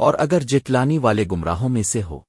اور اگر جٹلانی والے گمراہوں میں سے ہو۔